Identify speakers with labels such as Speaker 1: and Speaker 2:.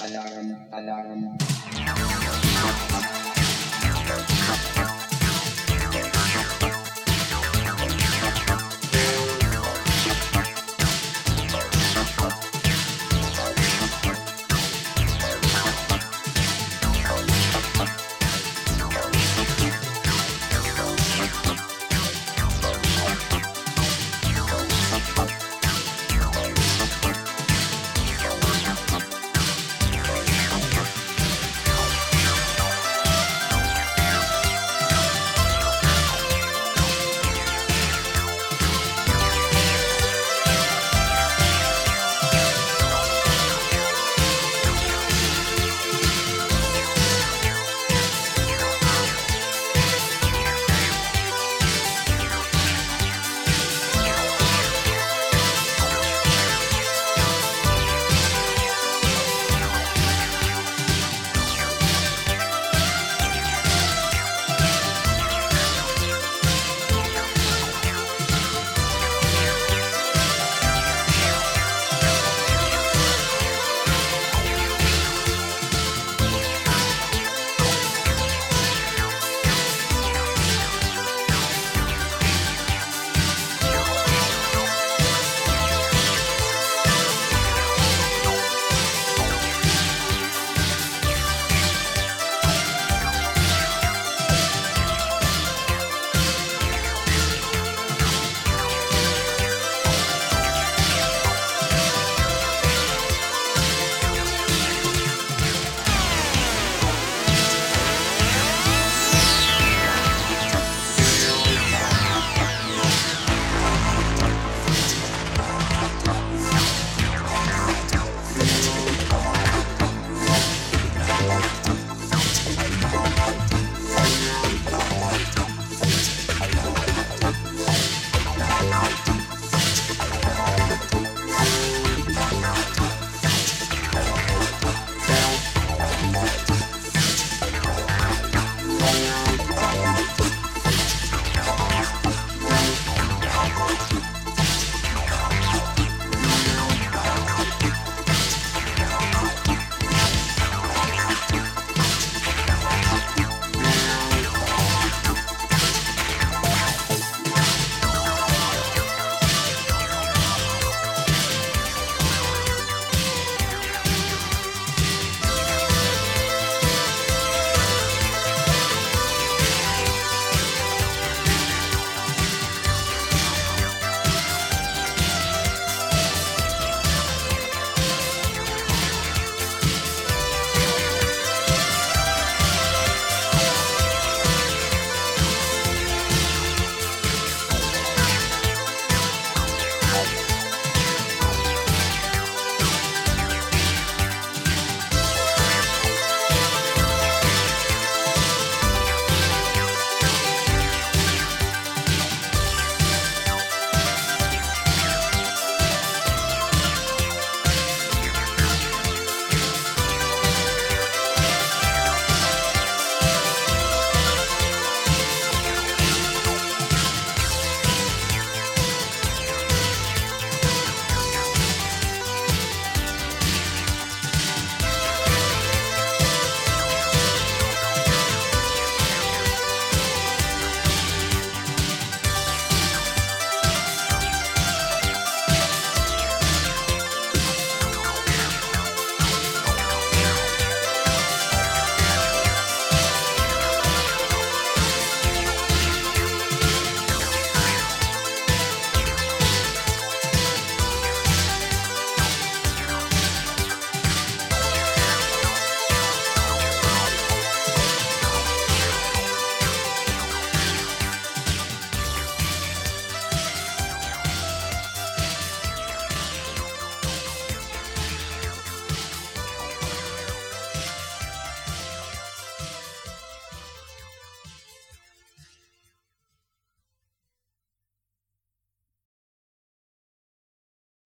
Speaker 1: alarm, alarm.